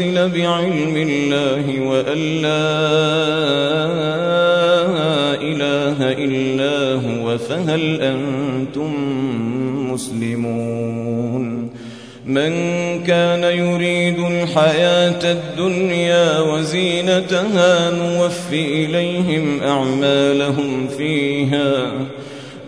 أنزل بعلم الله وأن لا إله إلا هو فهل أنتم مسلمون؟ من كان يريد الحياة الدنيا وزينتها نوفي إليهم أعمالهم فيها.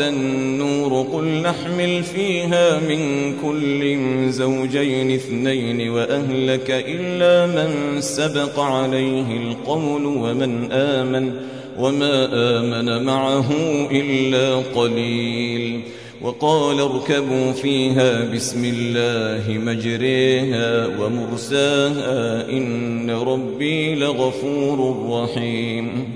النور قل نحمل فيها من كل زوجين اثنين وأهلك إلا من سبق عليه القول ومن آمن وما آمن معه إلا قليل وقال اركبوا فيها بسم الله مجريها ومرساها إن ربي لغفور رحيم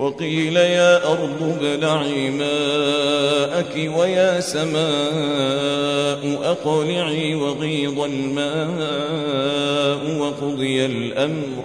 وقيل يا أرض ابلعي ماءك ويا سماء أقلعي وغيض الماء وقضي الأمر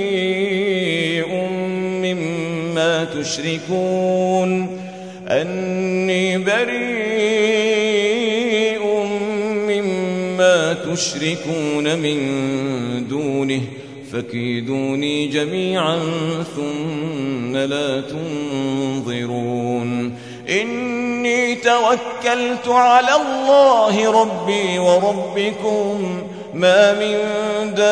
تشركون. أني بريء مما تشركون من دونه. فكيدوني جميعا ثم لا تنظرون. إني توكلت على الله ربي وربكم ما من دابة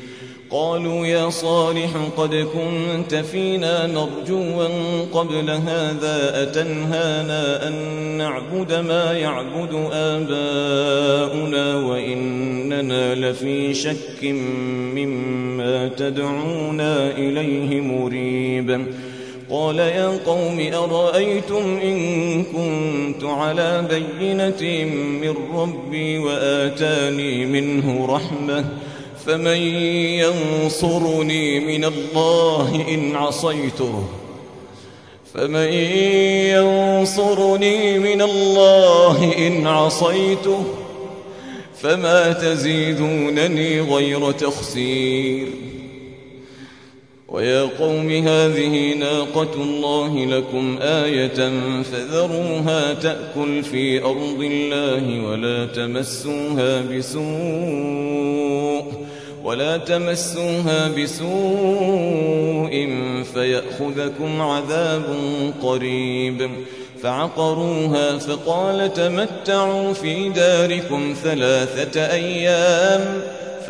قالوا يا صالح قد كنت فينا مرجوا قبل هذا أتنهانا أن نعبد ما يعبد آباؤنا وإننا لفي شك مما تدعونا إليه مريب. قال يا قوم أرأيتم إن كنت على بينة من ربي وآتاني منه رحمة فمن ينصرني من الله إن عصيته فمن ينصرني من الله إن عصيته فما تزيدونني غير تخسير ويا قوم هذه ناقة الله لكم آية فذروها تأكل في أرض الله ولا تمسوها بسوء ولا تمسوها بسوء فيأخذكم عذاب قريب. فعقروها فقال تمتعوا في داركم ثلاثة أيام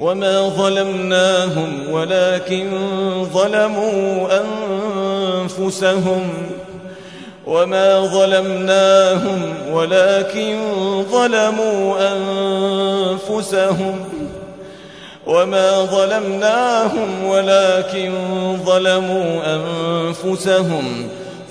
وما ظلمناهم ولكن ظلموا أنفسهم وما ظلمناهم ولكن ظلموا أنفسهم وما ظلمناهم ولكن ظلموا أنفسهم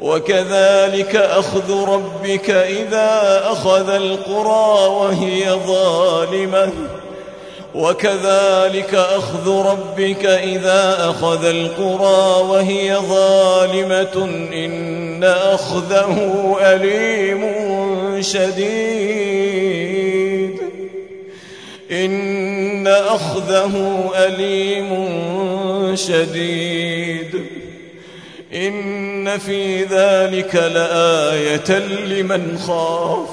وكذلك أخذ ربك إذا أخذ القرى وهي ظالمة. وكذلك أخذ ربك إذا أخذ القرى وهي ظالمة. إن أخذه أليم شديد. إن أخذه أليم شديد. إن في ذلك لآية لمن خاف.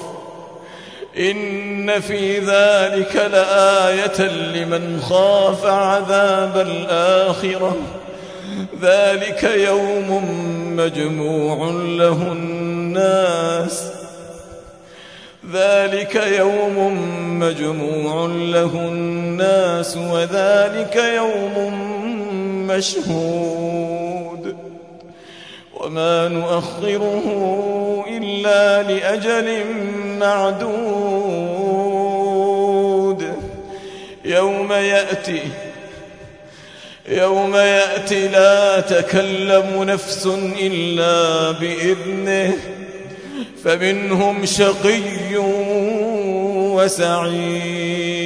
إن في ذلك لآية لمن خاف عذاب الآخرة. ذلك يوم مجموع له الناس. ذلك يوم مجموع له الناس وذلك يوم مشهود. وما نؤخره إلا لأجل معدود. يوم يأتي يوم يأتي لا تكلم نفس إلا بإذنه فمنهم شقي وسعيد.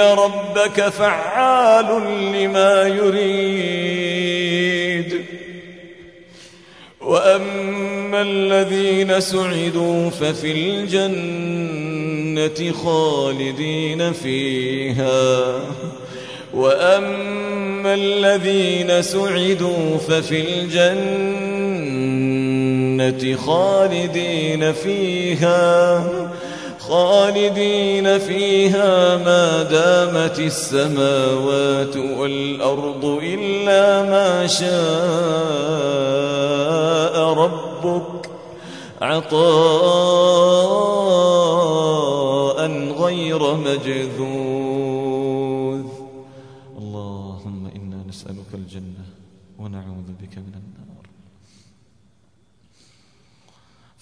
ربك فعال لما يريد. وأما الذين سعدوا ففي الجنة خالدين فيها. وأما الذين سعدوا ففي الجنة خالدين فيها. خالدين فيها ما دامت السماوات والأرض إلا ما شاء ربك عطاء غير مجذوذ. اللهم إنا نسألك الجنة ونعوذ بك من النار.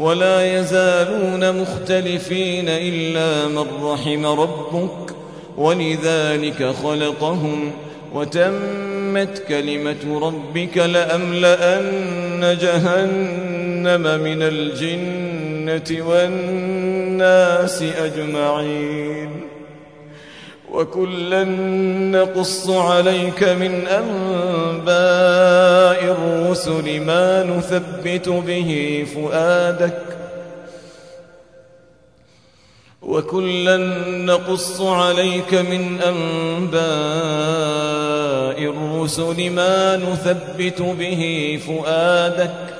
ولا يزالون مختلفين إلا من رحم ربك ولذلك خلقهم وتمت كلمة ربك لأملأن جهنم من الجنة والناس أجمعين وكلا نقص عليك من أنباء الرسل ما نثبت به فؤادك. وكلا نقص عليك من أنباء الرسل ما نثبت به فؤادك.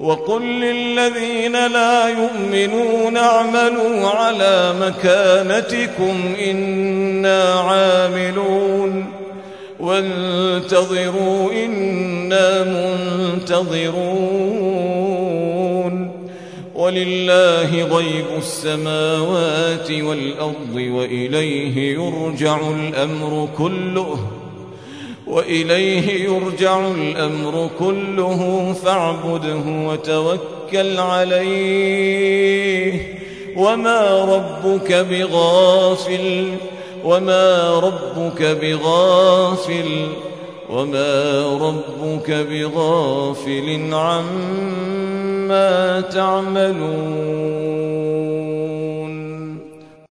وقل للذين لا يؤمنون اعملوا على مكانتكم إنا عاملون. وانتظروا إنا منتظرون. ولله غيب السماوات والأرض وإليه يرجع الأمر كله. وإليه يرجع الأمر كله فاعبده وتوكل عليه. وما ربك بغافل وما ربك بغافل وما ربك بغافل عما تعملون.